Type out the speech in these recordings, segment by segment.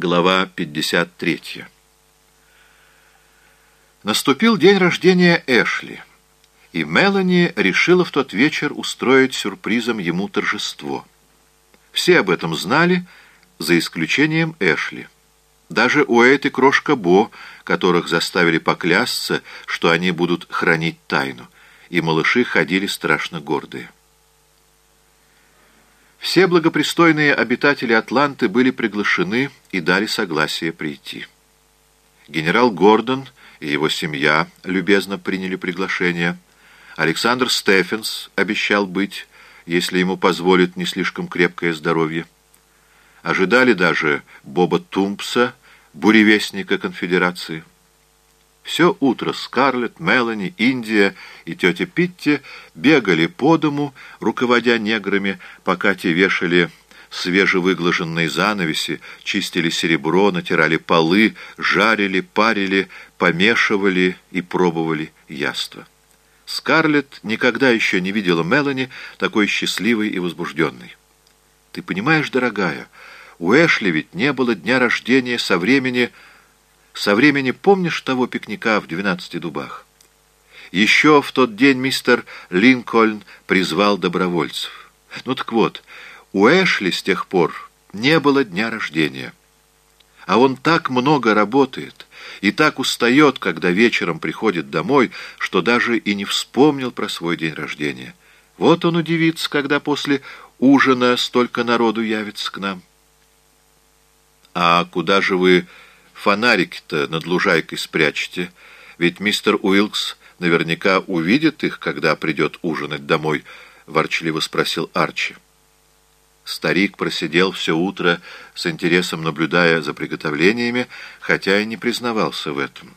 Глава 53 Наступил день рождения Эшли, и Мелани решила в тот вечер устроить сюрпризом ему торжество. Все об этом знали, за исключением Эшли. Даже Уэйт и Крошка Бо, которых заставили поклясться, что они будут хранить тайну, и малыши ходили страшно гордые. Все благопристойные обитатели Атланты были приглашены и дали согласие прийти. Генерал Гордон и его семья любезно приняли приглашение. Александр Стефенс обещал быть, если ему позволит не слишком крепкое здоровье. Ожидали даже Боба Тумпса, буревестника конфедерации. Все утро Скарлетт, Мелани, Индия и тетя Питти бегали по дому, руководя неграми, пока те вешали свежевыглаженные занавеси, чистили серебро, натирали полы, жарили, парили, помешивали и пробовали яство. Скарлетт никогда еще не видела Мелани такой счастливой и возбужденной. «Ты понимаешь, дорогая, у Эшли ведь не было дня рождения со времени...» Со времени помнишь того пикника в двенадцати дубах? Еще в тот день мистер Линкольн призвал добровольцев. Ну так вот, у Эшли с тех пор не было дня рождения. А он так много работает и так устает, когда вечером приходит домой, что даже и не вспомнил про свой день рождения. Вот он удивится, когда после ужина столько народу явится к нам. «А куда же вы фонарики-то над лужайкой спрячьте, ведь мистер Уилкс наверняка увидит их, когда придет ужинать домой», — ворчливо спросил Арчи. Старик просидел все утро с интересом наблюдая за приготовлениями, хотя и не признавался в этом.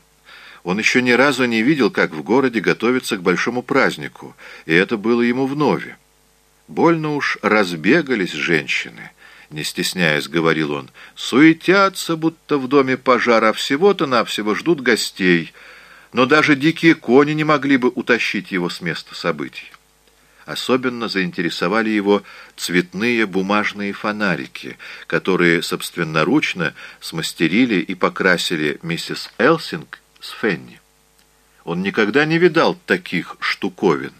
Он еще ни разу не видел, как в городе готовятся к большому празднику, и это было ему вновь. Больно уж разбегались женщины — не стесняясь, говорил он, суетятся, будто в доме пожара, всего-то навсего ждут гостей, но даже дикие кони не могли бы утащить его с места событий. Особенно заинтересовали его цветные бумажные фонарики, которые собственноручно смастерили и покрасили миссис Элсинг с Фенни. Он никогда не видал таких штуковин.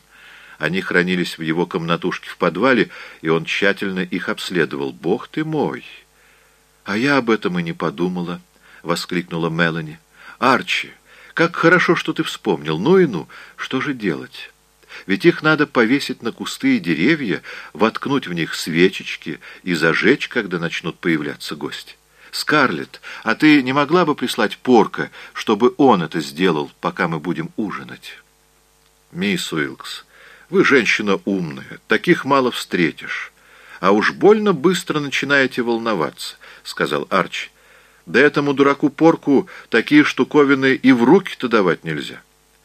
Они хранились в его комнатушке в подвале, и он тщательно их обследовал. «Бог ты мой!» «А я об этом и не подумала», — воскликнула Мелани. «Арчи, как хорошо, что ты вспомнил. Ну и ну, что же делать?» Ведь их надо повесить на кусты и деревья, воткнуть в них свечечки и зажечь, когда начнут появляться гости. Скарлетт, а ты не могла бы прислать Порка, чтобы он это сделал, пока мы будем ужинать? Мисс Уилкс, вы женщина умная, таких мало встретишь. А уж больно быстро начинаете волноваться, — сказал Арчи. Да этому дураку Порку такие штуковины и в руки-то давать нельзя.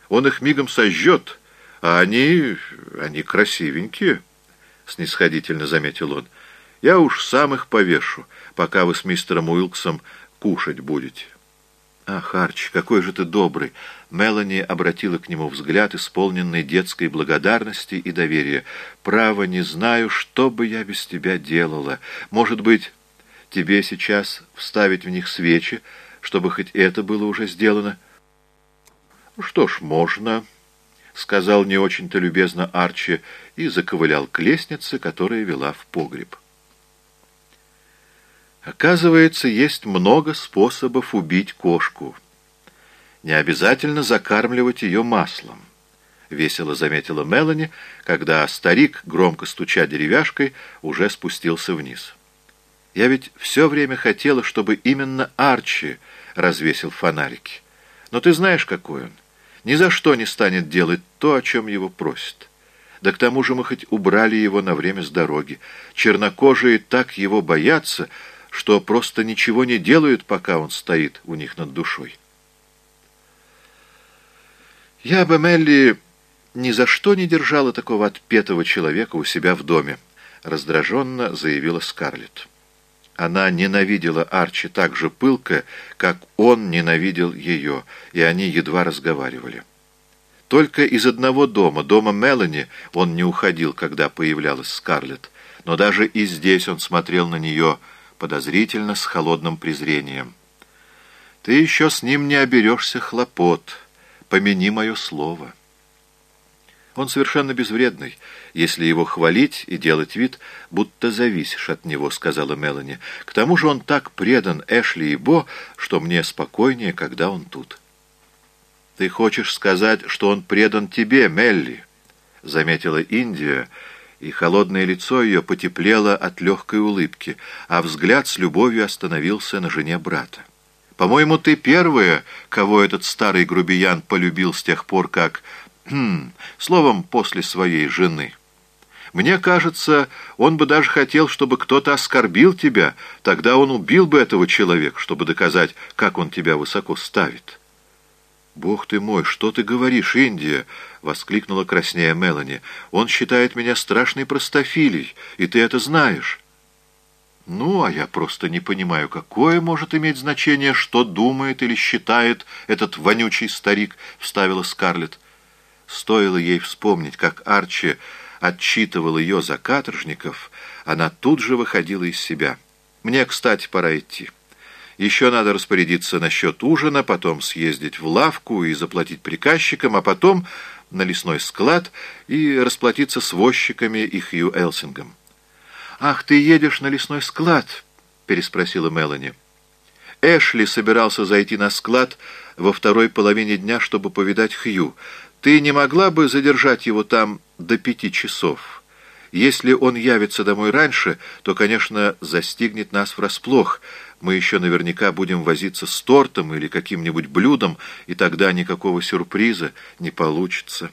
Он их мигом сожжет, а они... они красивенькие, — снисходительно заметил он. Я уж сам их повешу, пока вы с мистером Уилксом кушать будете. «Ах, Арчи, какой же ты добрый!» Мелани обратила к нему взгляд, исполненный детской благодарности и доверия. «Право, не знаю, что бы я без тебя делала. Может быть, тебе сейчас вставить в них свечи, чтобы хоть это было уже сделано?» «Что ж, можно», — сказал не очень-то любезно Арчи и заковылял к лестнице, которая вела в погреб. Оказывается, есть много способов убить кошку. Не обязательно закармливать ее маслом. Весело заметила Мелани, когда старик, громко стуча деревяшкой, уже спустился вниз. Я ведь все время хотела, чтобы именно Арчи развесил фонарики. Но ты знаешь, какой он. Ни за что не станет делать то, о чем его просят. Да к тому же мы хоть убрали его на время с дороги. Чернокожие так его боятся, что просто ничего не делают, пока он стоит у них над душой. Я бы, Мелли, ни за что не держала такого отпетого человека у себя в доме, раздраженно заявила Скарлетт. Она ненавидела Арчи так же пылко, как он ненавидел ее, и они едва разговаривали. Только из одного дома, дома Мелани, он не уходил, когда появлялась Скарлетт, но даже и здесь он смотрел на нее подозрительно, с холодным презрением. «Ты еще с ним не оберешься хлопот. Помяни мое слово». Он совершенно безвредный, если его хвалить и делать вид, будто зависишь от него, — сказала Мелани. К тому же он так предан Эшли и Бо, что мне спокойнее, когда он тут. Ты хочешь сказать, что он предан тебе, Мелли? — заметила Индия, и холодное лицо ее потеплело от легкой улыбки, а взгляд с любовью остановился на жене брата. По-моему, ты первая, кого этот старый грубиян полюбил с тех пор, как Хм, словом, после своей жены. Мне кажется, он бы даже хотел, чтобы кто-то оскорбил тебя, тогда он убил бы этого человека, чтобы доказать, как он тебя высоко ставит. «Бог ты мой, что ты говоришь, Индия?» — воскликнула краснея Мелани. «Он считает меня страшной простофилей, и ты это знаешь». «Ну, а я просто не понимаю, какое может иметь значение, что думает или считает этот вонючий старик», — вставила Скарлетт. Стоило ей вспомнить, как Арчи отчитывал ее за каторжников, она тут же выходила из себя. «Мне, кстати, пора идти. Еще надо распорядиться насчет ужина, потом съездить в лавку и заплатить приказчикам, а потом на лесной склад и расплатиться с возчиками и Хью Элсингом». «Ах, ты едешь на лесной склад?» — переспросила Мелани. Эшли собирался зайти на склад во второй половине дня, чтобы повидать Хью — ты не могла бы задержать его там до пяти часов? Если он явится домой раньше, то, конечно, застигнет нас врасплох. Мы еще наверняка будем возиться с тортом или каким-нибудь блюдом, и тогда никакого сюрприза не получится».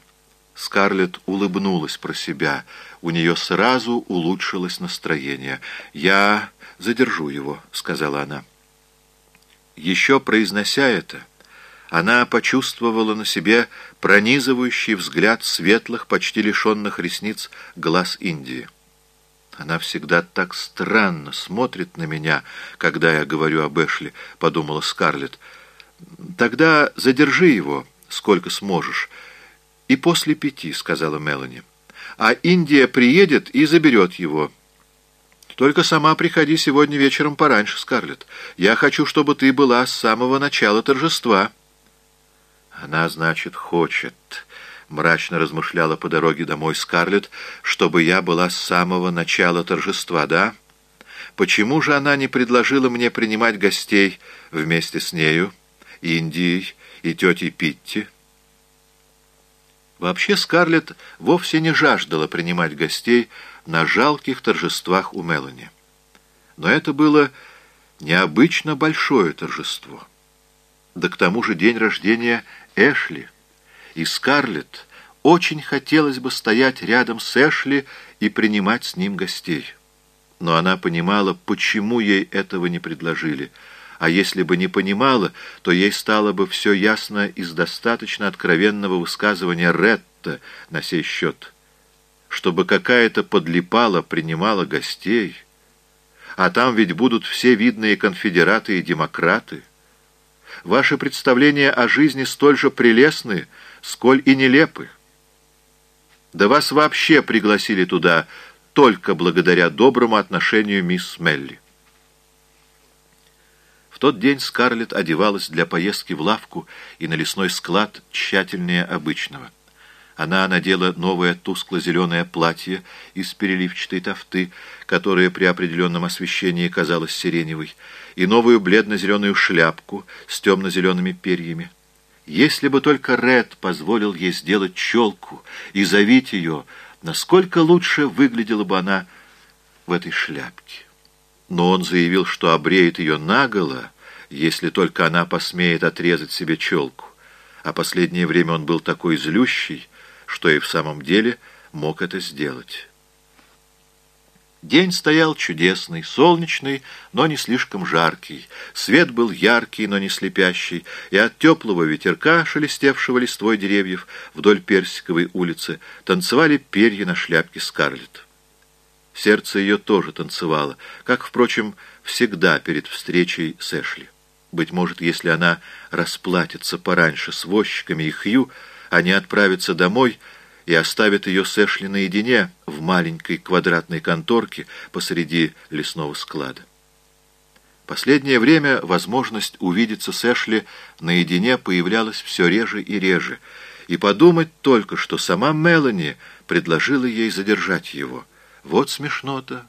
Скарлетт улыбнулась про себя. У нее сразу улучшилось настроение. «Я задержу его», — сказала она. Еще произнося это она почувствовала на себе пронизывающий взгляд светлых, почти лишенных ресниц глаз Индии. «Она всегда так странно смотрит на меня, когда я говорю об Эшли», — подумала Скарлетт. «Тогда задержи его, сколько сможешь. И после пяти», — сказала Мелани. «А Индия приедет и заберет его». «Только сама приходи сегодня вечером пораньше, Скарлетт. Я хочу, чтобы ты была с самого начала торжества». Она, значит, хочет, мрачно размышляла по дороге домой Скарлетт, чтобы я была с самого начала торжества, да? Почему же она не предложила мне принимать гостей вместе с нею, Индией и тетей Питти? Вообще Скарлетт вовсе не жаждала принимать гостей на жалких торжествах у Мелани. Но это было необычно большое торжество. Да к тому же день рождения Эшли. И Скарлетт очень хотелось бы стоять рядом с Эшли и принимать с ним гостей. Но она понимала, почему ей этого не предложили. А если бы не понимала, то ей стало бы все ясно из достаточно откровенного высказывания Ретта на сей счет. Чтобы какая-то подлипала принимала гостей. А там ведь будут все видные конфедераты и демократы. Ваши представления о жизни столь же прелестны, сколь и нелепы. Да вас вообще пригласили туда только благодаря доброму отношению мисс Мелли. В тот день Скарлетт одевалась для поездки в лавку и на лесной склад тщательнее обычного. Она надела новое тускло-зеленое платье из переливчатой тофты, которое при определенном освещении казалось сиреневой, и новую бледно-зеленую шляпку с темно-зелеными перьями. Если бы только Ред позволил ей сделать челку и завить ее, насколько лучше выглядела бы она в этой шляпке. Но он заявил, что обреет ее наголо, если только она посмеет отрезать себе челку. А последнее время он был такой злющий, что и в самом деле мог это сделать. День стоял чудесный, солнечный, но не слишком жаркий. Свет был яркий, но не слепящий, и от теплого ветерка, шелестевшего листвой деревьев вдоль Персиковой улицы, танцевали перья на шляпке Скарлетт. Сердце ее тоже танцевало, как, впрочем, всегда перед встречей с Эшли. Быть может, если она расплатится пораньше с возчиками и Хью, они отправятся домой и оставят ее с Эшли наедине в маленькой квадратной конторке посреди лесного склада. Последнее время возможность увидеться с Эшли наедине появлялась все реже и реже, и подумать только, что сама Мелани предложила ей задержать его. Вот смешно-то.